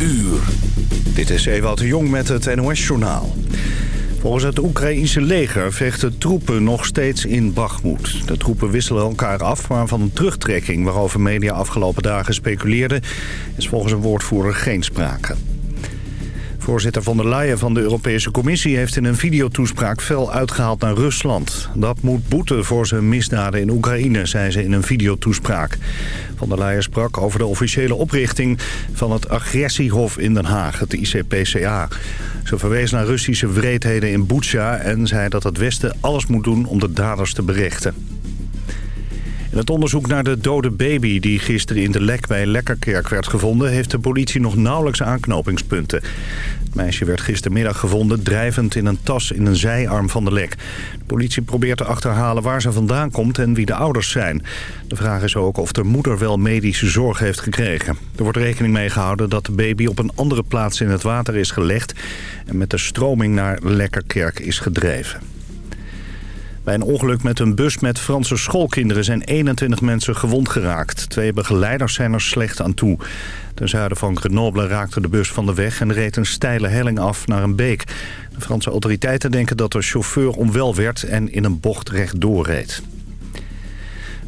uur. Dit is Ewout de Jong met het NOS-journaal. Volgens het Oekraïense leger vechten troepen nog steeds in Bakhmut. De troepen wisselen elkaar af, maar van een terugtrekking... waarover media afgelopen dagen speculeerden... is volgens een woordvoerder geen sprake. Voorzitter von der Leyen van de Europese Commissie heeft in een videotoespraak fel uitgehaald naar Rusland. Dat moet boeten voor zijn misdaden in Oekraïne, zei ze in een videotoespraak. Von der Leyen sprak over de officiële oprichting van het agressiehof in Den Haag, het ICPCA. Ze verwees naar Russische wreedheden in Butsja en zei dat het Westen alles moet doen om de daders te berechten. In het onderzoek naar de dode baby die gisteren in de lek bij Lekkerkerk werd gevonden... heeft de politie nog nauwelijks aanknopingspunten. Het meisje werd gistermiddag gevonden drijvend in een tas in een zijarm van de lek. De politie probeert te achterhalen waar ze vandaan komt en wie de ouders zijn. De vraag is ook of de moeder wel medische zorg heeft gekregen. Er wordt rekening mee gehouden dat de baby op een andere plaats in het water is gelegd... en met de stroming naar Lekkerkerk is gedreven. Bij een ongeluk met een bus met Franse schoolkinderen zijn 21 mensen gewond geraakt. Twee begeleiders zijn er slecht aan toe. Ten zuiden van Grenoble raakte de bus van de weg en reed een steile helling af naar een beek. De Franse autoriteiten denken dat de chauffeur onwel werd en in een bocht rechtdoor reed.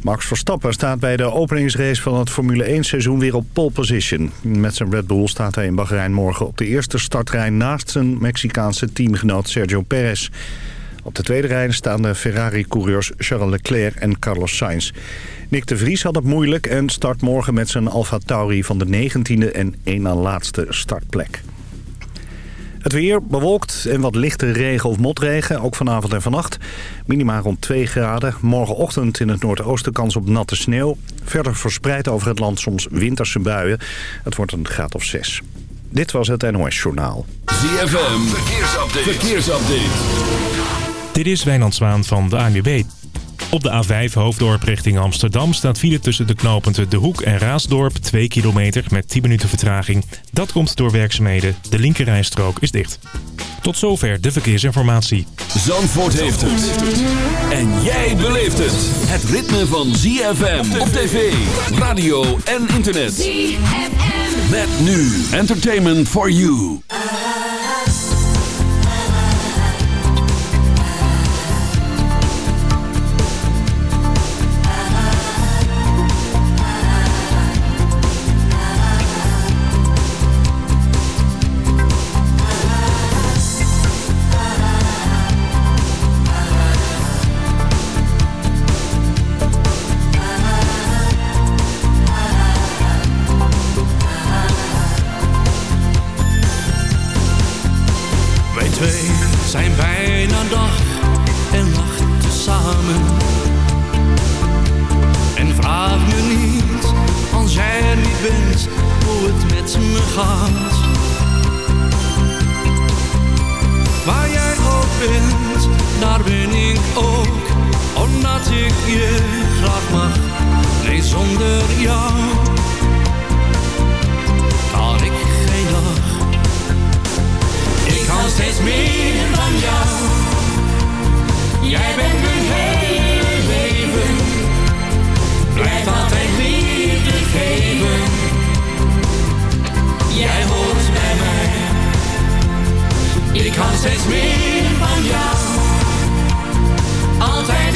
Max Verstappen staat bij de openingsrace van het Formule 1 seizoen weer op pole position. Met zijn Red Bull staat hij in Bahrein morgen op de eerste startrij naast zijn Mexicaanse teamgenoot Sergio Perez. Op de tweede rij staan de Ferrari-coureurs Charles Leclerc en Carlos Sainz. Nick de Vries had het moeilijk en start morgen met zijn Alfa Tauri van de 19e en één na laatste startplek. Het weer bewolkt en wat lichte regen of motregen, ook vanavond en vannacht. Minima rond 2 graden. Morgenochtend in het noordoosten kans op natte sneeuw. Verder verspreid over het land soms winterse buien. Het wordt een graad of 6. Dit was het NOS Journaal. ZFM, verkeersupdate. verkeersupdate. Dit is Wijnand Zwaan van de ANWB. Op de A5 Hoofddorp richting Amsterdam staat file tussen de knooppunten De Hoek en Raasdorp 2 kilometer met 10 minuten vertraging. Dat komt door werkzaamheden. De linkerrijstrook is dicht. Tot zover de verkeersinformatie. Zandvoort heeft het. En jij beleeft het. Het ritme van ZFM op tv, radio en internet. ZFM. Met nu Entertainment for You. Waar jij ook bent, daar ben ik ook, omdat ik je graag mag. Nee, zonder jou kan ik geen dag. Ik kan steeds meer. Blijf altijd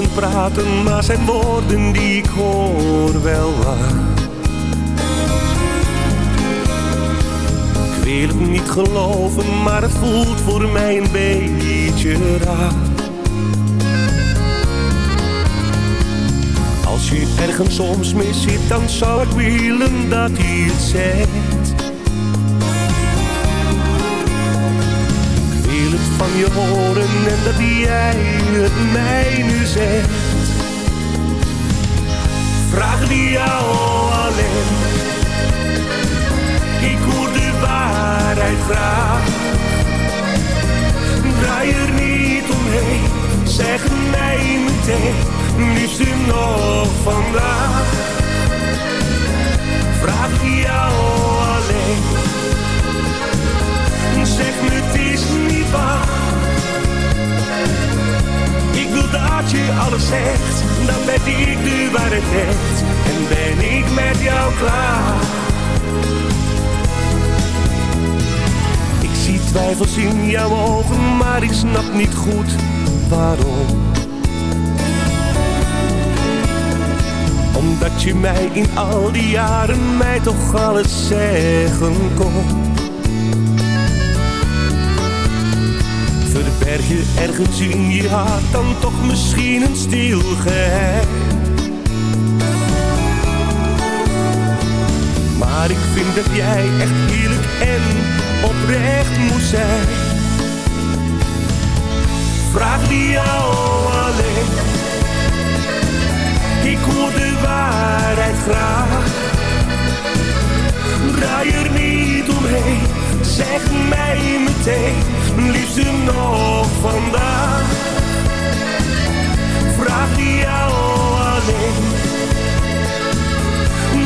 Zijn praten, maar zijn woorden die ik hoor wel waar. Ik wil het niet geloven, maar het voelt voor mij een beetje raar. Als je ergens soms mis zit, dan zou ik willen dat hij het zegt. je horen en dat jij het mij nu zegt. Vraag die jou alleen. Ik hoor de waarheid vraag. Draai er niet omheen, zeg mij meteen, liefst nog vandaag. Vraag die jou zeg me het is niet waar. Ik wil dat je alles zegt Dan ben ik nu waar het echt En ben ik met jou klaar. Ik zie twijfels in jouw ogen Maar ik snap niet goed waarom. Omdat je mij in al die jaren mij toch alles zeggen kon. Verberg je ergens in je hart dan toch misschien een stilgeheim. Maar ik vind dat jij echt eerlijk en oprecht moet zijn. Vraag die jou alleen. Ik hoor de waarheid graag. Draai er niet zeg mij meteen, liefste nog vandaag. Vraag die jou alleen.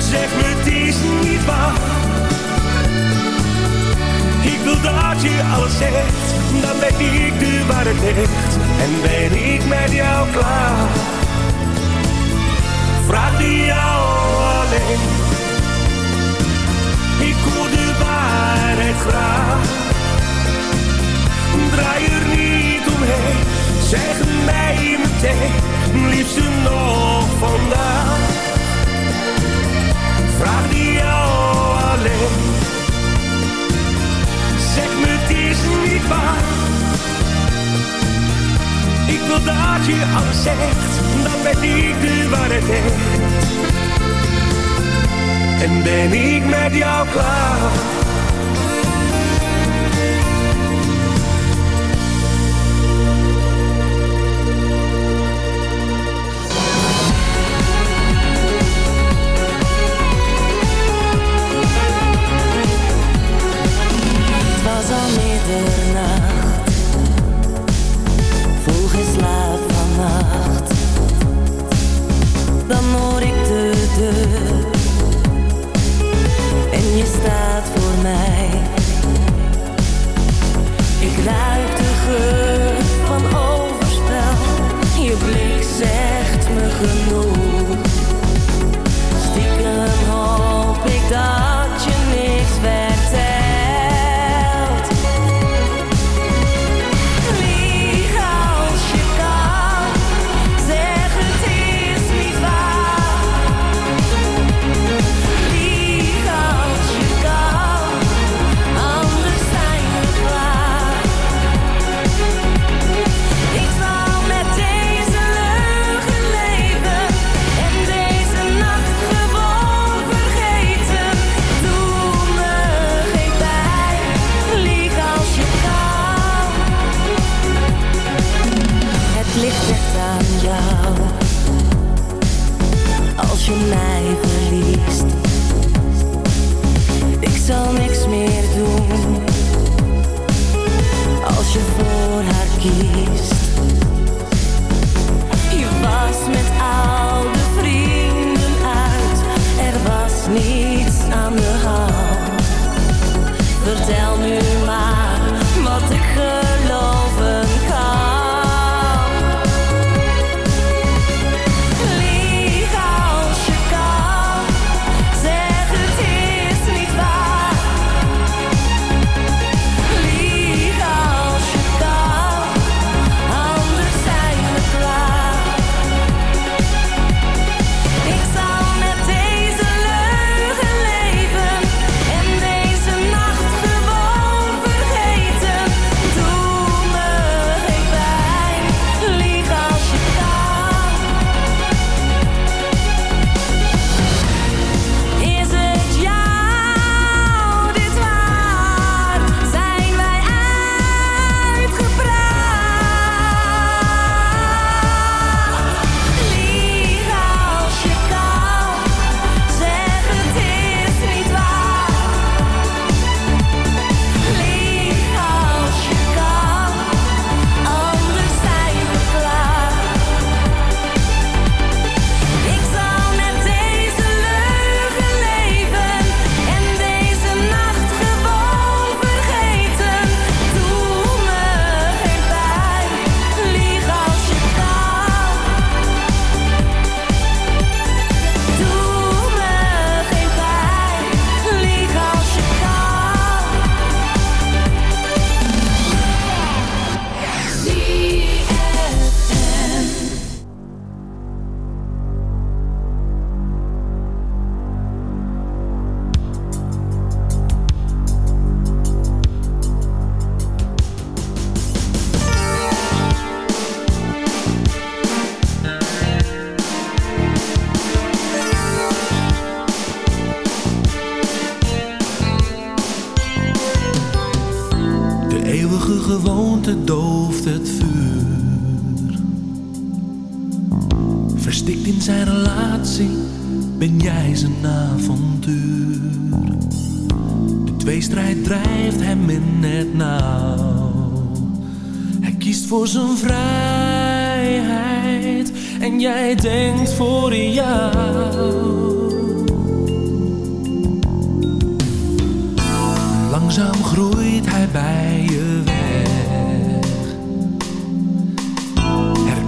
Zeg me het is niet waar. Ik wil dat je alles zegt, dan weet ik de waarheid echt. En ben ik met jou klaar. Vraag die jou alleen. Graag. Draai er niet omheen, zeg mij meteen, liefste nog vandaag. Vraag die jou alleen. Zeg me het is niet waar. Ik wil dat je alles zegt, dan ben ik de waarheid. En ben ik met jou klaar.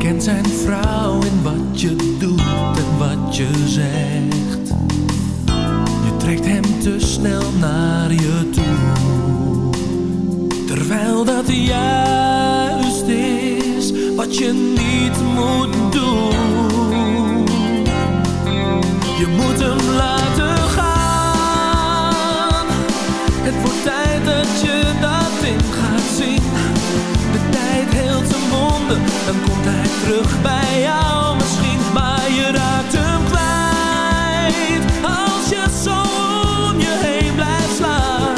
Herkent zijn vrouw in wat je doet en wat je zegt. Je trekt hem te snel naar je toe. Terwijl dat juist is wat je niet moet doen. Je moet hem laten dan komt hij terug bij jou misschien. Maar je raakt hem kwijt als je zo om je heen blijft slaan.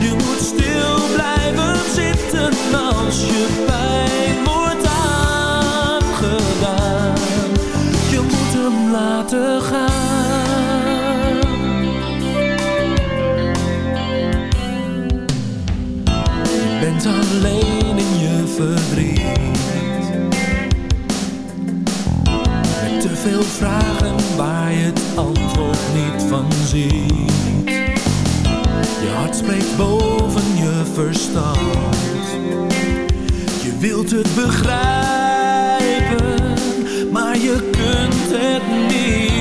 Je moet stil blijven zitten als je pijn wordt aangedaan. Je moet hem laten gaan. Bent alleen vragen waar je het antwoord niet van ziet. Je hart spreekt boven je verstand. Je wilt het begrijpen, maar je kunt het niet.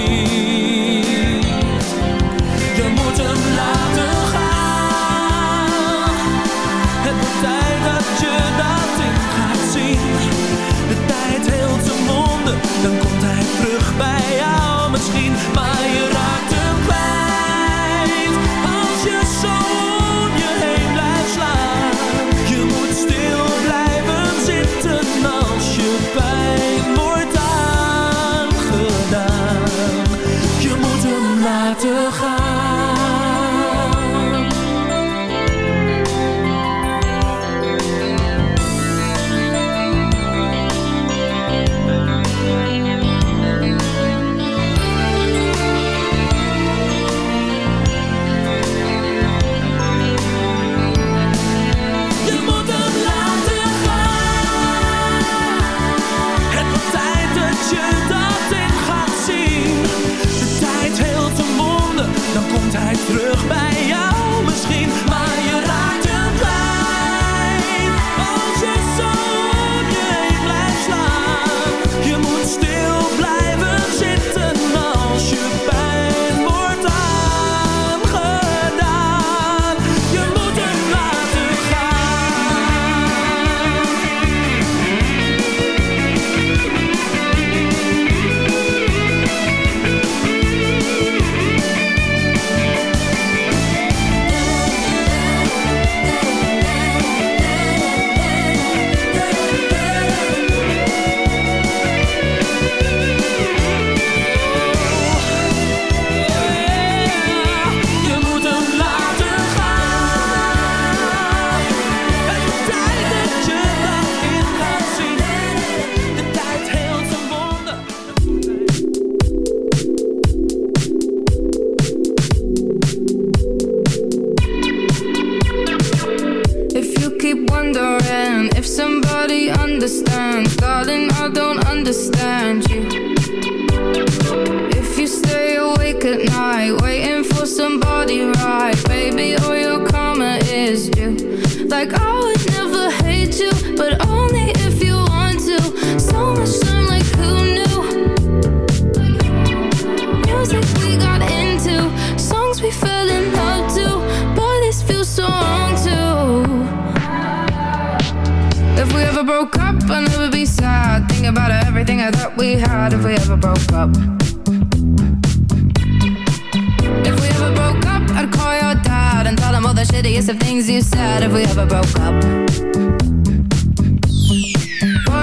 Said. If we ever broke up.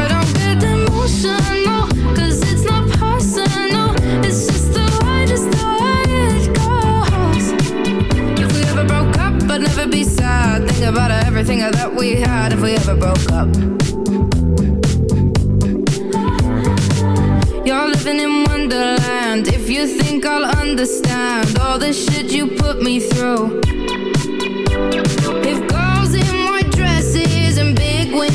Don't get emotional, 'cause it's not personal. It's just the way, it goes. If we ever broke up, I'd never be sad. Think about everything thought we had if we ever broke up. You're living in Wonderland. If you think I'll understand all the shit you put me through.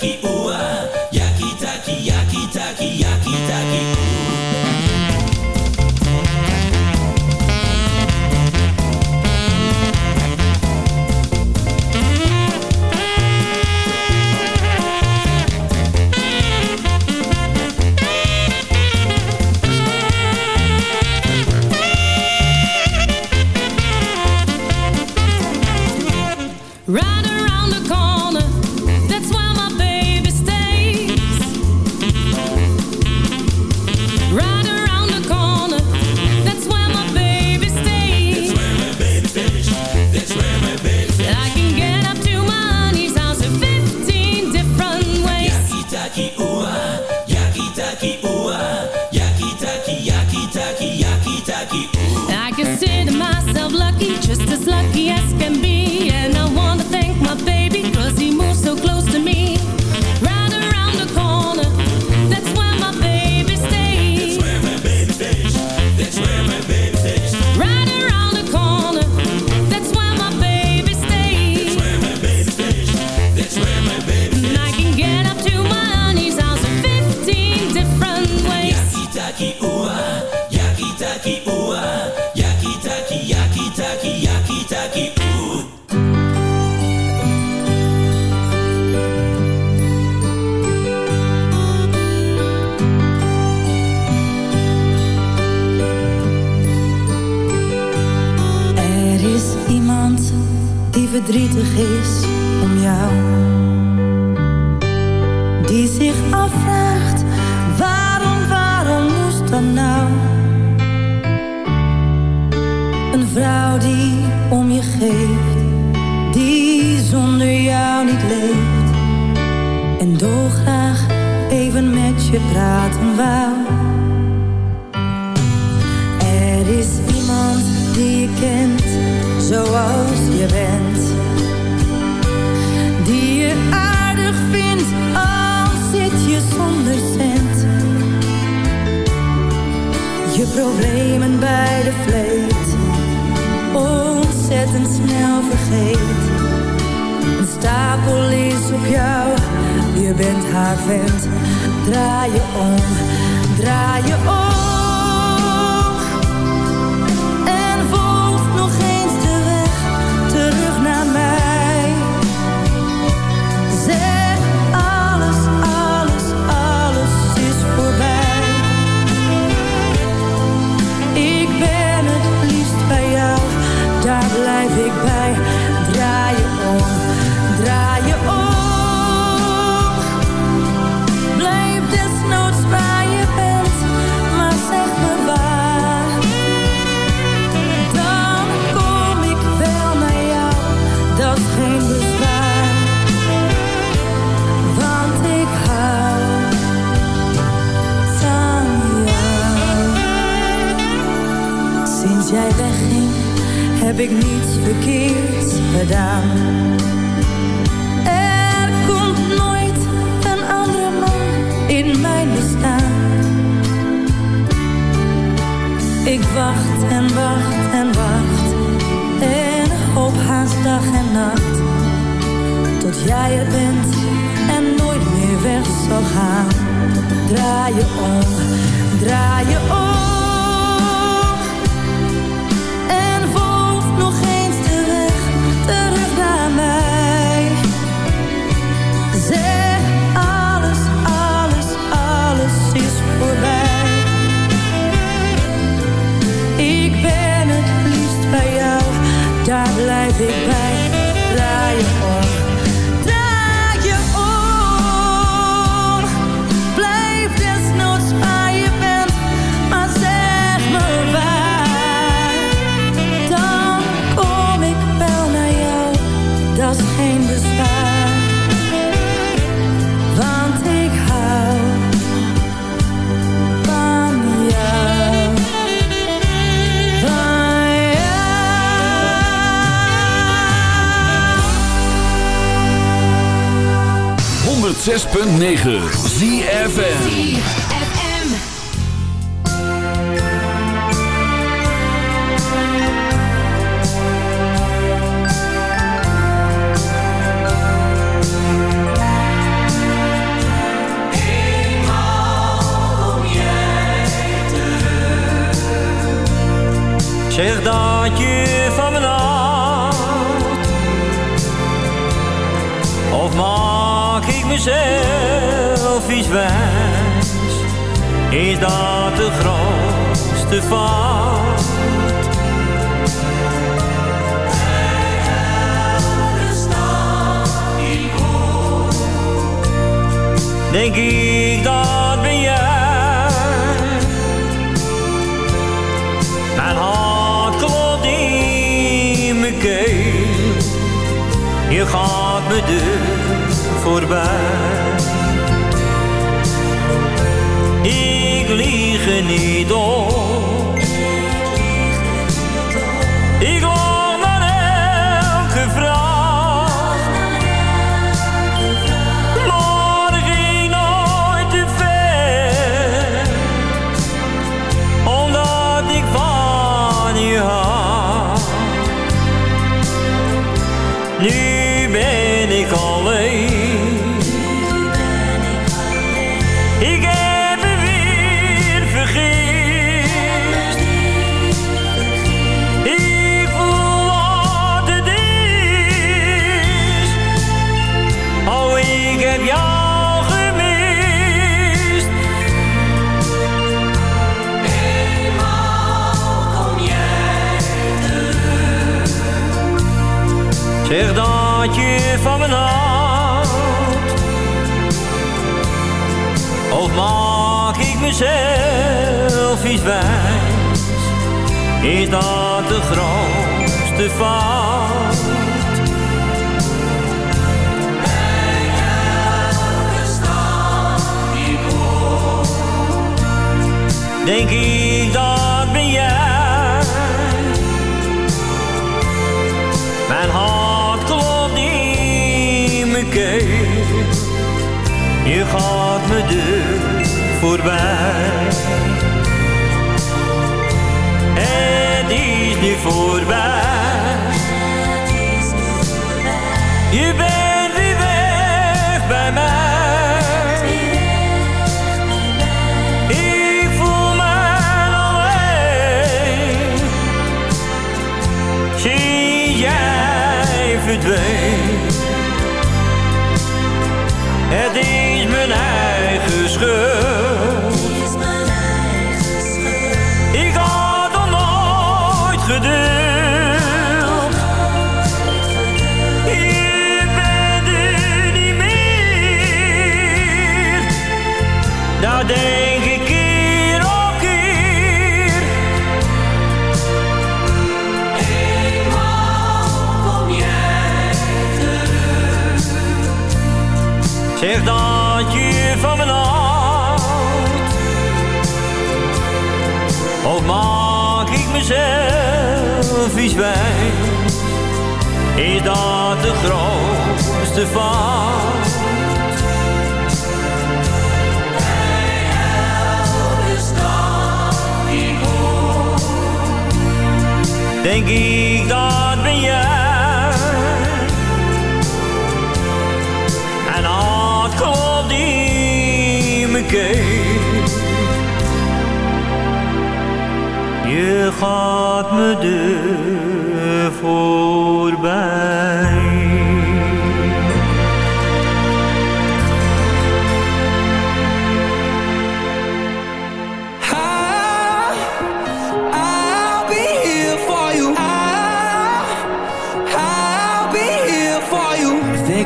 Yaki ooh, ah. yaki taki, yaki taki, yaki taki. Verdrietig is om jou. Die zich afvraagt, waarom, waarom moest dat nou? Een vrouw die om je geeft, die zonder jou niet leeft. En dolgraag even met je praten wou. Vleet ontzettend snel vergeet. Een stapel is op jou, je bent haar vent. Draai je om, draai je om. 106.9 ZFN Zeg dat je van me mezelf iets wijs, is dat de grootste fout. Denk ik dat ben jij Mijn hart klopt in mijn keel Je gaat me deur ik lieg er niet op. is dat de grootste fout. Bij elke stad die komt, denk ik dat ben jij. Mijn hart klopt in mijn keel, je gaat me deur voorbij. die is nu voorbij. selfies wijst, is dat de grootste fout. Denk ik dat ختم de voorbij.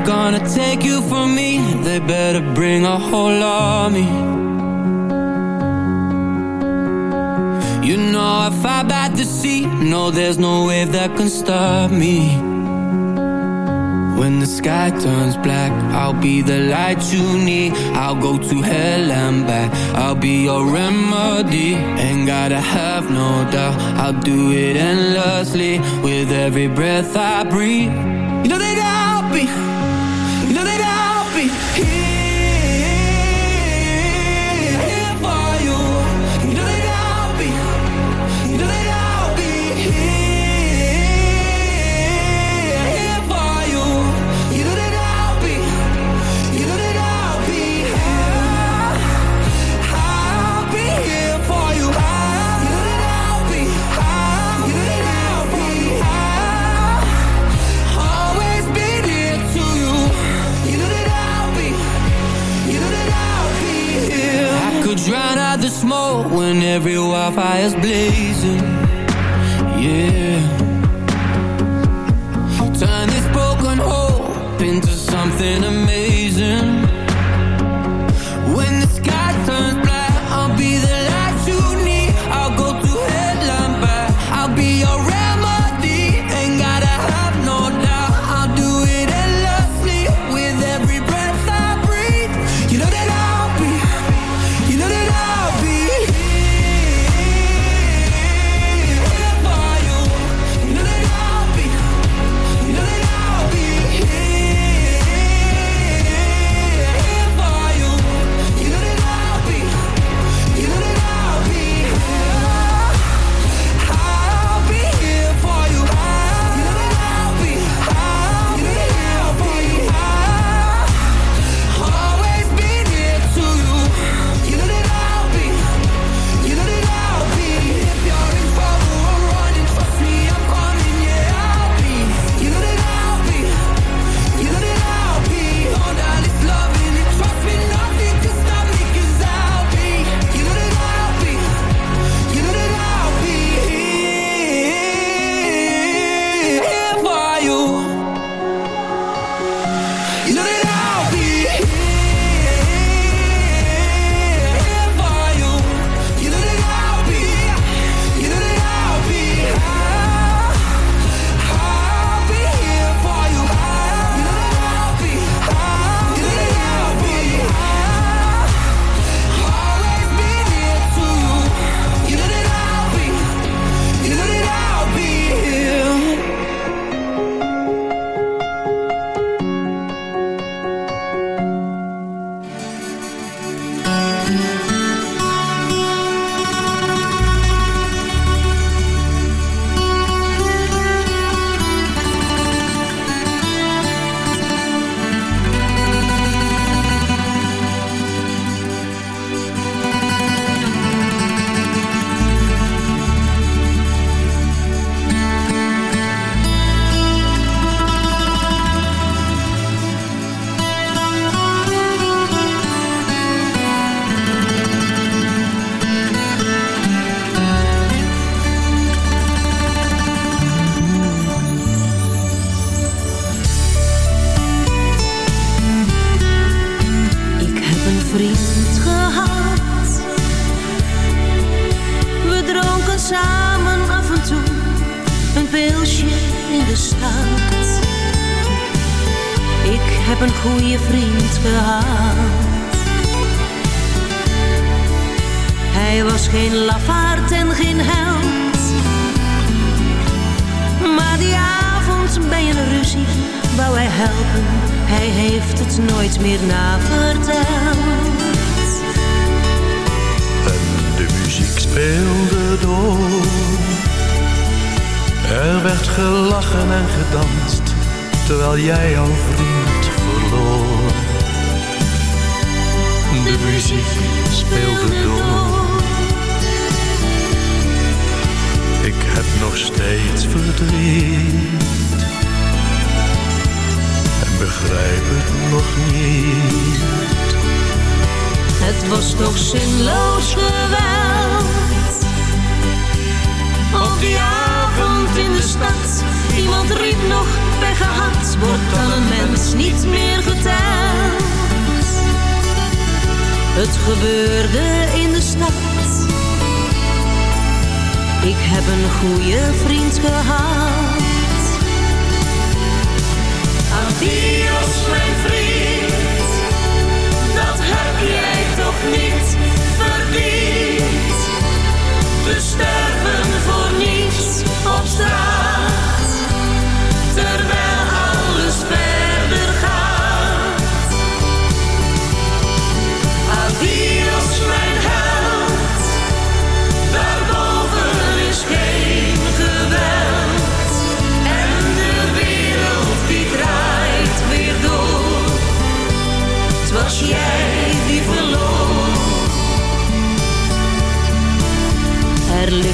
Gonna take you from me, they better bring a whole army. sea No, there's no wave that can stop me. When the sky turns black I'll be the light you need. I'll go to hell and back. I'll be your remedy. Ain't gotta have no doubt. I'll do it endlessly With every breath I breathe. You know that I'll be. You know that I'll be here. when every wildfire's blazing, yeah. Begrijp het nog niet. Het was toch zinloos geweld. Op die avond in de stad, iemand riep nog weggehad. Wordt dan een mens niet meer geteld? Het gebeurde in de stad. Ik heb een goede vriend gehad. Adios mijn vriend, dat heb jij toch niet verdiend. We sterven voor niets op straat,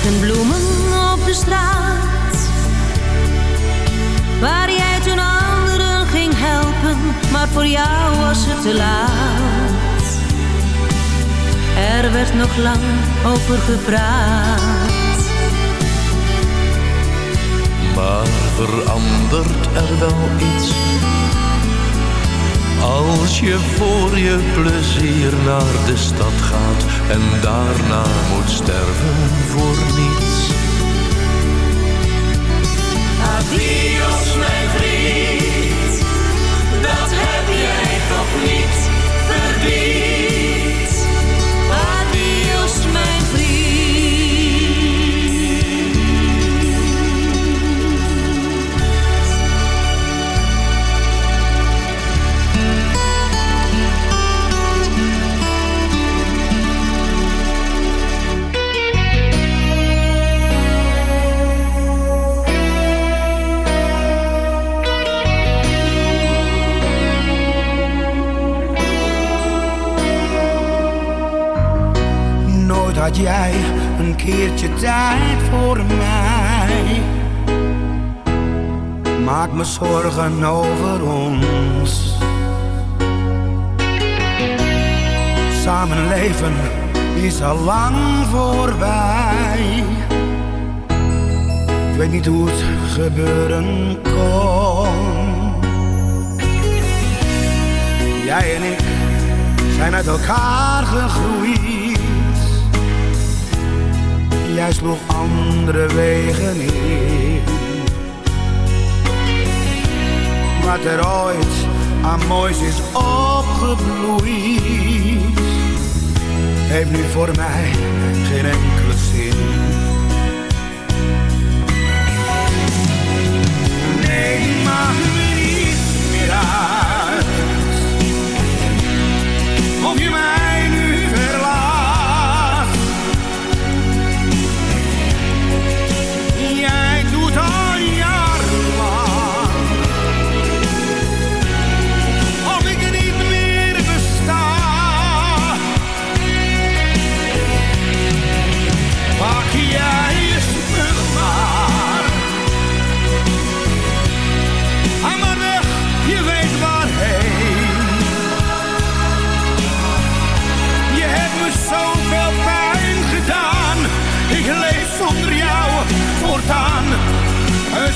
liggen bloemen op de straat. Waar jij toen anderen ging helpen, maar voor jou was het te laat. Er werd nog lang over gepraat. Maar verandert er wel iets? Als je voor je plezier naar de stad gaat en daarna moet sterven voor niets. Adios mijn vriend, dat heb jij toch niet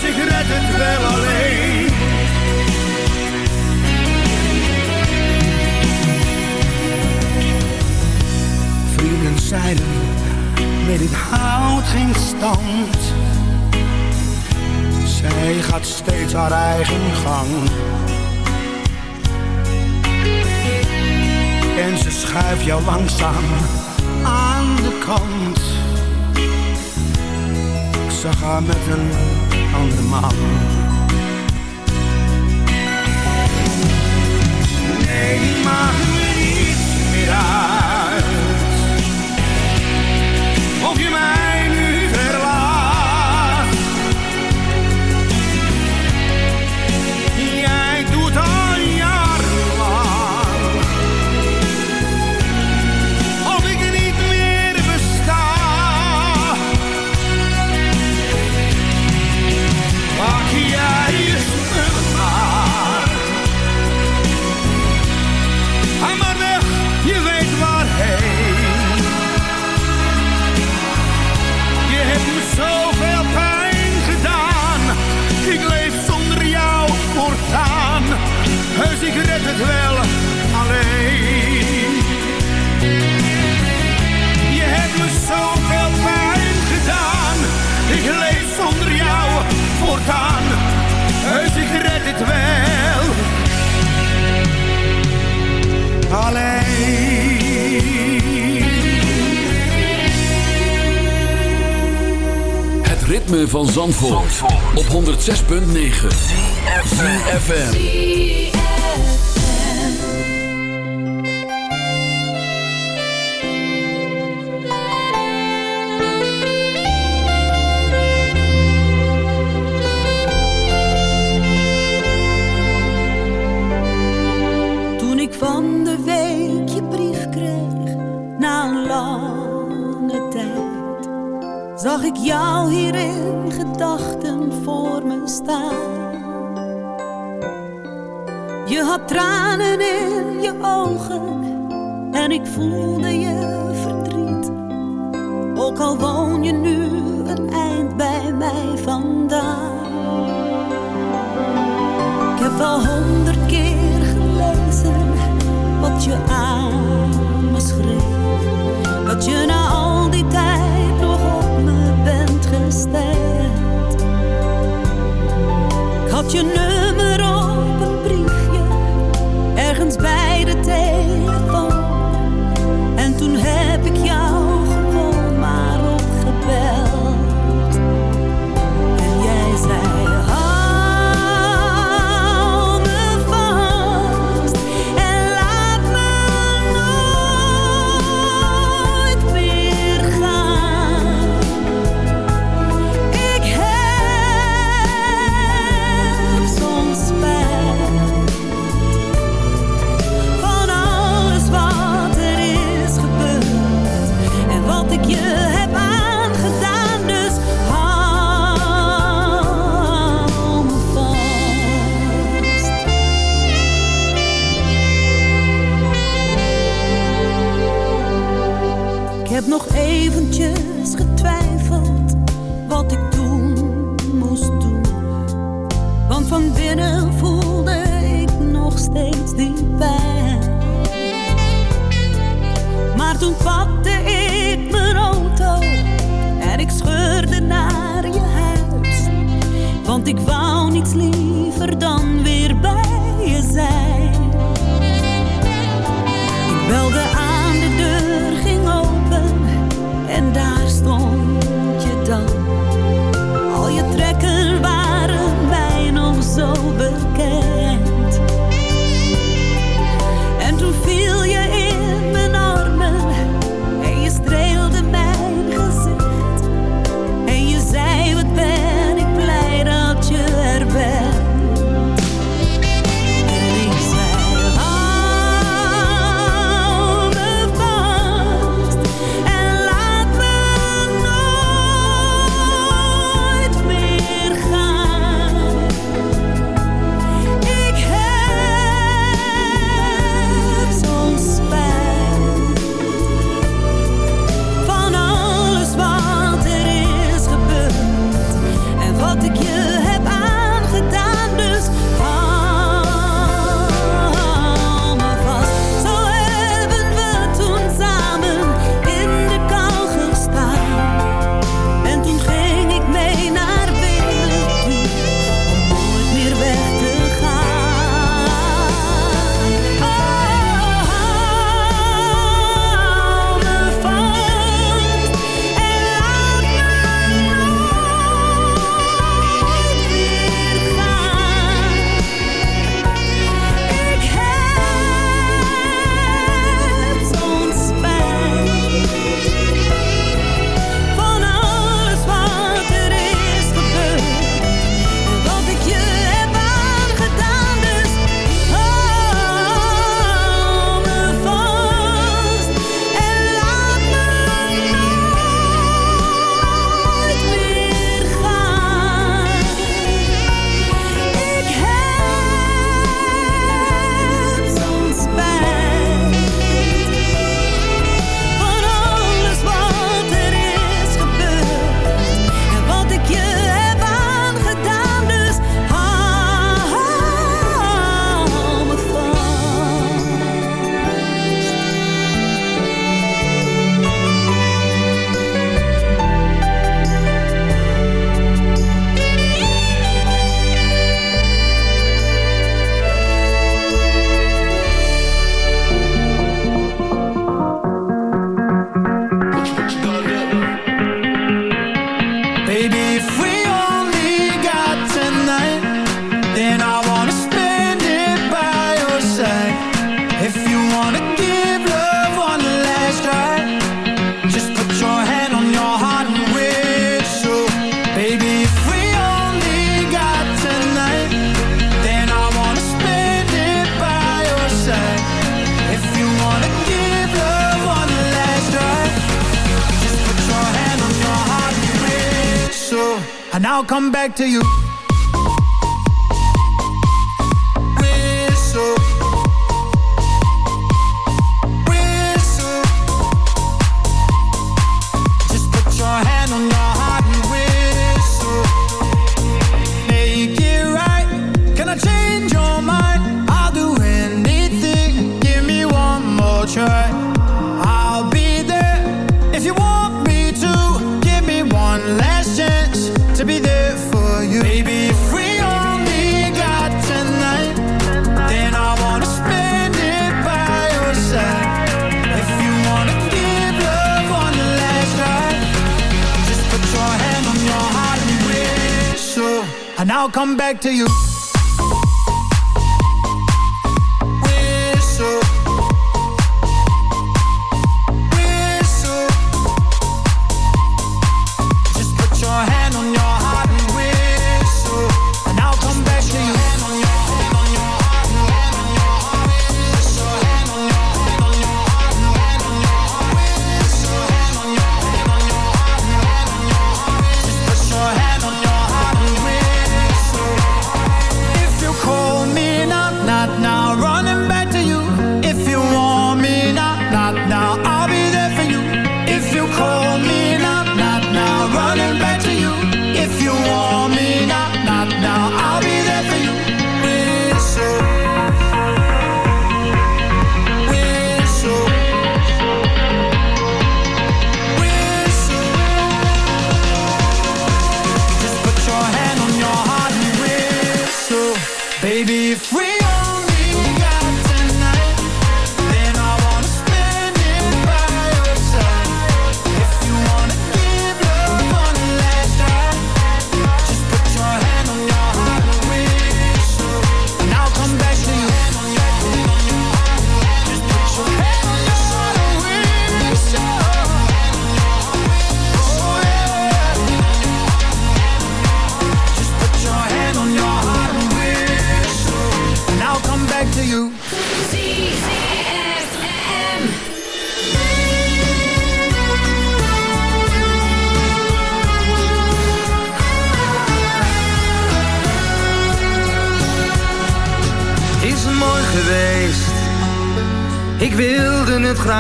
Ik red het wel alleen. Vrienden zeiden Nee, dit houdt geen stand. Zij gaat steeds haar eigen gang. En ze schuift jou langzaam aan de kant ze gaat met een andere man. Nee, maar het wel alleen. Je hebt me zoveel pijn gedaan. Ik leef zonder jou voortaan. Heus, ik red het wel. Alleen. Het ritme van Zandvoort, Zandvoort. op 106.9. FM. Zag ik jou hier in gedachten voor me staan. Je had tranen in je ogen en ik voelde je verdriet. Ook al woon je nu een eind bij mij vandaan. Ik heb al honderd keer gelezen wat je aan me schreef. Dat je na al die tijd Ik had je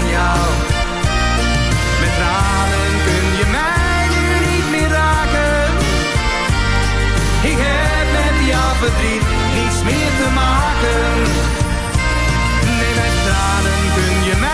jou. Met tranen kun je mij nu niet meer raken. Ik heb met jouw verdriet niets meer te maken. Nee, met tranen kun je mij